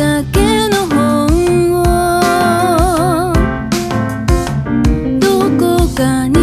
かけの本をどこかに